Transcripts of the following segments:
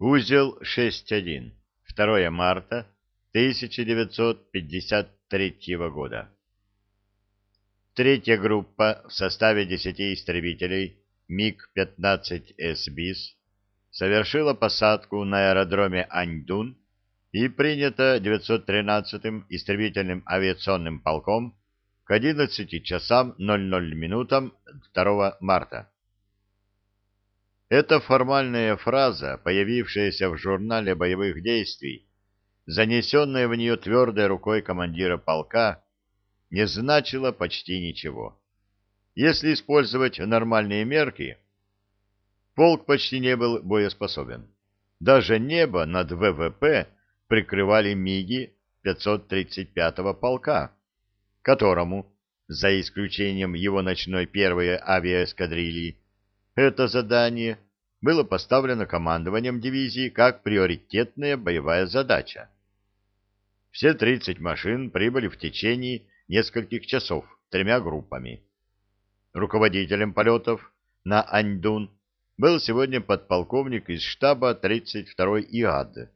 Узел 6.1. 2 марта 1953 года. Третья группа в составе 10 истребителей МиГ-15 СБИС совершила посадку на аэродроме Аньдун и принята 913-м истребительным авиационным полком к 11 часам 00 минутам 2 марта. Эта формальная фраза, появившаяся в журнале боевых действий, занесенная в нее твердой рукой командира полка, не значила почти ничего. Если использовать нормальные мерки, полк почти не был боеспособен. Даже небо над ВВП прикрывали МиГи 535-го полка, которому, за исключением его ночной первой авиаэскадрильи, это задание было поставлено командованием дивизии как приоритетная боевая задача. Все 30 машин прибыли в течение нескольких часов тремя группами. Руководителем полетов на Аньдун был сегодня подполковник из штаба 32-й ИАД.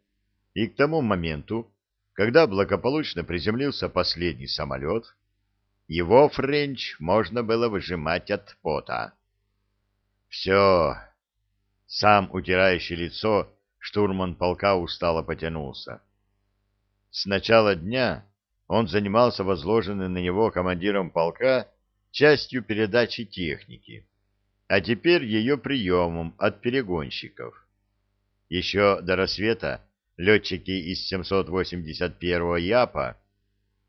И к тому моменту, когда благополучно приземлился последний самолет, его френч можно было выжимать от пота. Все. Сам утирающий лицо, штурман полка устало потянулся. С начала дня он занимался возложенной на него командиром полка частью передачи техники, а теперь ее приемом от перегонщиков. Еще до рассвета летчики из 781-го ЯПа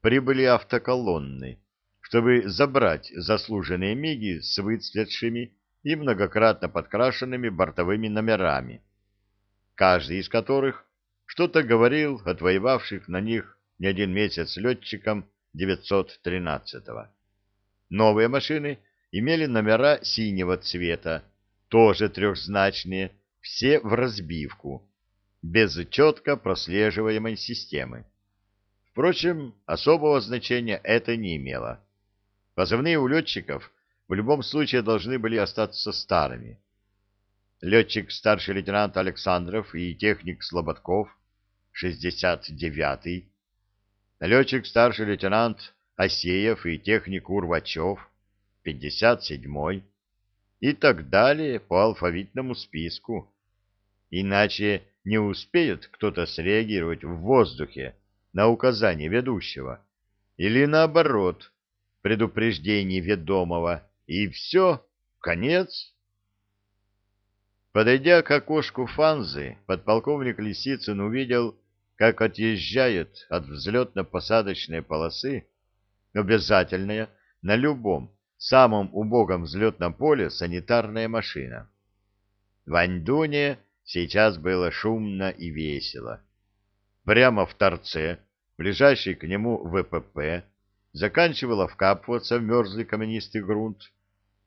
прибыли автоколонны, чтобы забрать заслуженные миги с выцветшими и многократно подкрашенными бортовыми номерами, каждый из которых что-то говорил отвоевавших на них не один месяц летчикам 913-го. Новые машины имели номера синего цвета, тоже трехзначные, все в разбивку, без четко прослеживаемой системы. Впрочем, особого значения это не имело. Позывные у летчиков в любом случае должны были остаться старыми. Летчик старший лейтенант Александров и техник Слободков, 69-й, летчик старший лейтенант Асеев и техник Урвачев, 57-й, и так далее по алфавитному списку. Иначе не успеет кто-то среагировать в воздухе на указание ведущего, или наоборот, предупреждение ведомого, и все, конец. Подойдя к окошку Фанзы, подполковник Лисицын увидел, как отъезжает от взлетно-посадочной полосы обязательная на любом, самом убогом взлетном поле санитарная машина. В Аньдуне сейчас было шумно и весело. Прямо в торце, ближайший к нему ВПП, заканчивала вкапываться в мерзлый каменистый грунт,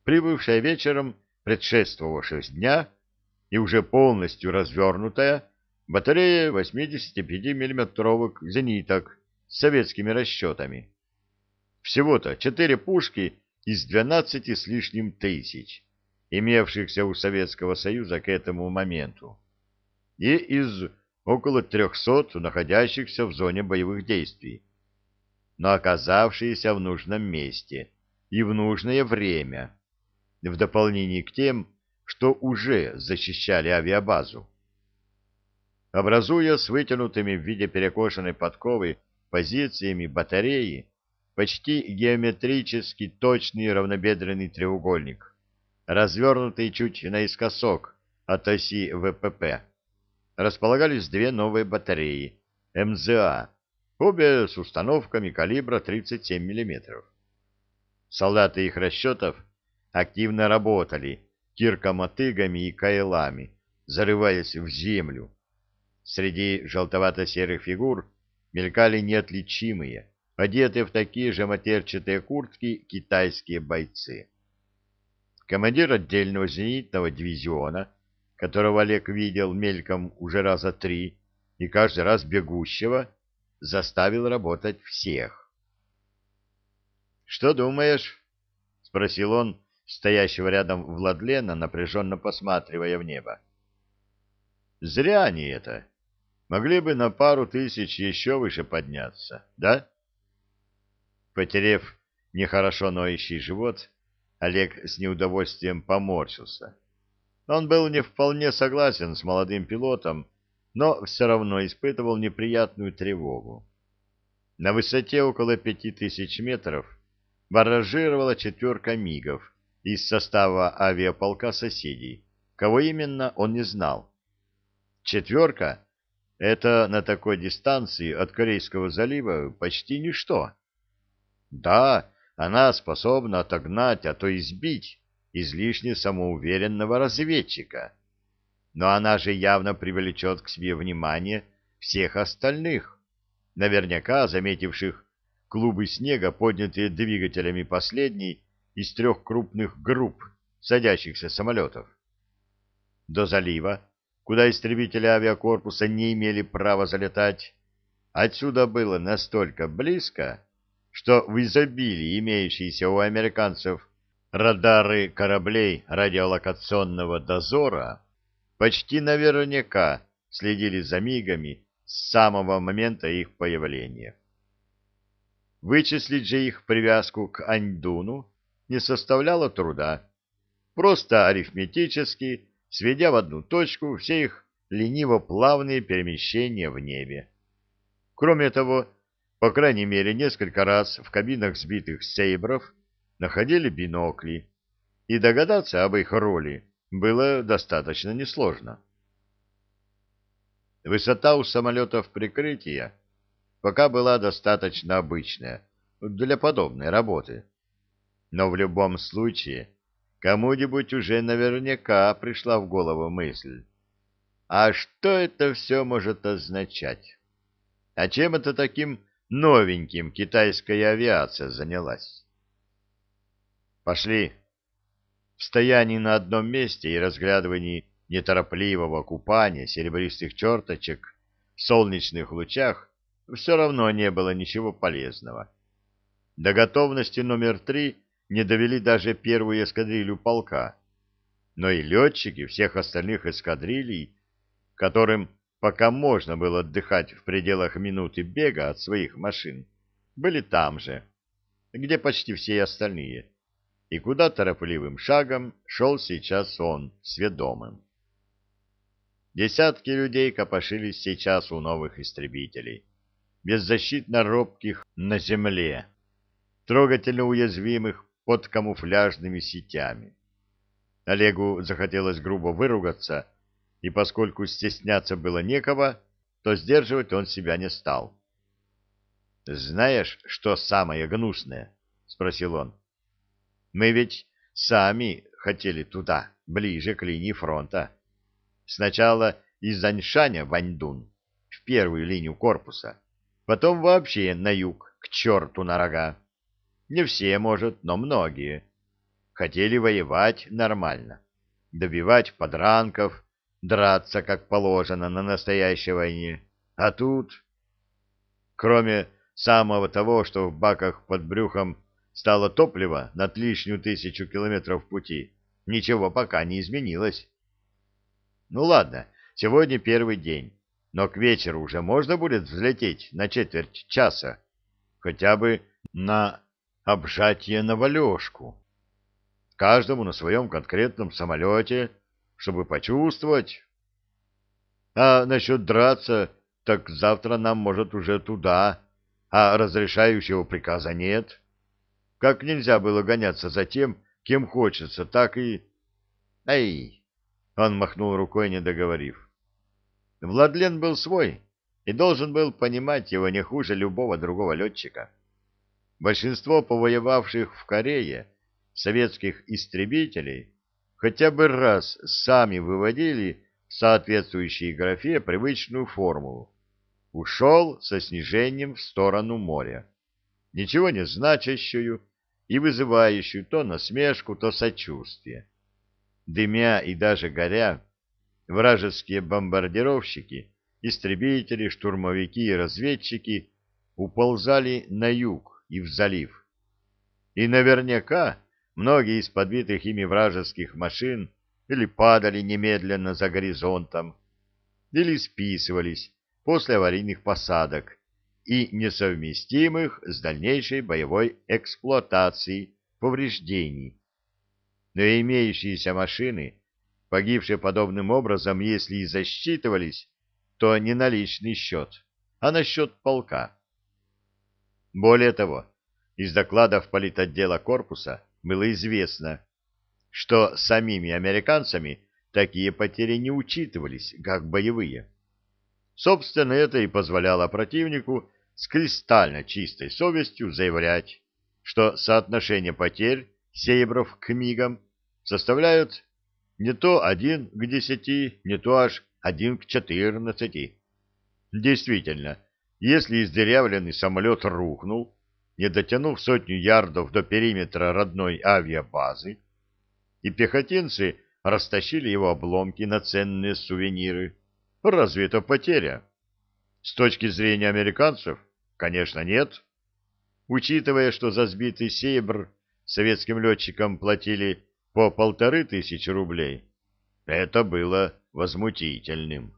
прибывшая вечером предшествовавшего дня и уже полностью развернутая батарея 85 миллиметровых зениток с советскими расчетами. Всего-то четыре пушки из 12 с лишним тысяч, имевшихся у Советского Союза к этому моменту, и из около 300 находящихся в зоне боевых действий но оказавшиеся в нужном месте и в нужное время, в дополнение к тем, что уже защищали авиабазу. Образуя с вытянутыми в виде перекошенной подковы позициями батареи почти геометрически точный равнобедренный треугольник, развернутый чуть наискосок от оси ВПП, располагались две новые батареи МЗА обе с установками калибра 37 мм. Солдаты их расчетов активно работали киркомотыгами и кайлами, зарываясь в землю. Среди желтовато-серых фигур мелькали неотличимые, одетые в такие же матерчатые куртки китайские бойцы. Командир отдельного зенитного дивизиона, которого Олег видел мельком уже раза три, и каждый раз бегущего, заставил работать всех. «Что думаешь?» — спросил он, стоящего рядом Владлена, напряженно посматривая в небо. Зря они это. Могли бы на пару тысяч еще выше подняться, да? Потерев нехорошо ноющий живот, Олег с неудовольствием поморщился. Он был не вполне согласен с молодым пилотом, но все равно испытывал неприятную тревогу. На высоте около пяти тысяч метров баражировала четверка мигов из состава авиаполка соседей. Кого именно, он не знал. Четверка — это на такой дистанции от Корейского залива почти ничто. Да, она способна отогнать, а то и сбить излишне самоуверенного разведчика. Но она же явно привлечет к себе внимание всех остальных, наверняка заметивших клубы снега, поднятые двигателями последней из трех крупных групп садящихся самолетов. До залива, куда истребители авиакорпуса не имели права залетать, отсюда было настолько близко, что в изобилии имеющиеся у американцев радары кораблей радиолокационного дозора почти наверняка следили за мигами с самого момента их появления. Вычислить же их привязку к Аньдуну не составляло труда. Просто арифметически, сведя в одну точку все их лениво-плавные перемещения в небе. Кроме того, по крайней мере, несколько раз в кабинах сбитых сейбров находили бинокли, и догадаться об их роли было достаточно несложно. Высота у самолетов прикрытия пока была достаточно обычная для подобной работы. Но в любом случае, кому-нибудь уже наверняка пришла в голову мысль, а что это все может означать? А чем это таким новеньким китайская авиация занялась? Пошли. В стоянии на одном месте и разглядывании неторопливого купания серебристых черточек в солнечных лучах все равно не было ничего полезного. До готовности номер три не довели даже первую эскадрилью полка, но и летчики всех остальных эскадрилий, которым пока можно было отдыхать в пределах минуты бега от своих машин, были там же, где почти все остальные, и куда торопливым шагом шел сейчас он, сведомым. Десятки людей копошились сейчас у новых истребителей, беззащитно робких на земле, трогательно уязвимых под камуфляжными сетями. Олегу захотелось грубо выругаться, и поскольку стесняться было некого, то сдерживать он себя не стал. «Знаешь, что самое гнусное?» — спросил он. «Мы ведь сами хотели туда, ближе к линии фронта. Сначала из Аньшаня в Аньдун, в первую линию корпуса, потом вообще на юг, к черту на рога. Не все, может, но многие. Хотели воевать нормально, добивать подранков, драться, как положено, на настоящей войне. А тут, кроме самого того, что в баках под брюхом стало топливо на лишнюю тысячу километров пути, ничего пока не изменилось. Ну ладно, сегодня первый день, но к вечеру уже можно будет взлететь на четверть часа, хотя бы на обжатие на валежку. Каждому на своем конкретном самолете, чтобы почувствовать. А насчет драться, так завтра нам, может, уже туда, а разрешающего приказа нет. Как нельзя было гоняться за тем, кем хочется, так и... Эй! Он махнул рукой, не договорив. Владлен был свой и должен был понимать его не хуже любого другого летчика. Большинство повоевавших в Корее советских истребителей хотя бы раз сами выводили в соответствующей графе привычную формулу. Ушел со снижением в сторону моря. Ничего не значащую и вызывающую то насмешку, то сочувствие. Дымя и даже горя, вражеские бомбардировщики, истребители, штурмовики и разведчики уползали на юг, и в залив. И наверняка многие из подбитых ими вражеских машин или падали немедленно за горизонтом, или списывались после аварийных посадок и несовместимых с дальнейшей боевой эксплуатацией повреждений. Но имеющиеся машины, погибшие подобным образом, если и засчитывались, то не на личный счет, а на счет полка. Более того, из докладов политотдела корпуса было известно, что самими американцами такие потери не учитывались, как боевые. Собственно, это и позволяло противнику с кристально чистой совестью заявлять, что соотношение потерь сейбров к мигам составляют не то один к десяти, не то аж один к четырнадцати. Действительно, если издырявленный самолет рухнул, не дотянув сотню ярдов до периметра родной авиабазы, и пехотинцы растащили его обломки на ценные сувениры, разве это потеря? С точки зрения американцев, конечно, нет. Учитывая, что за сбитый «Сейбр» советским летчикам платили по полторы тысячи рублей, это было возмутительным.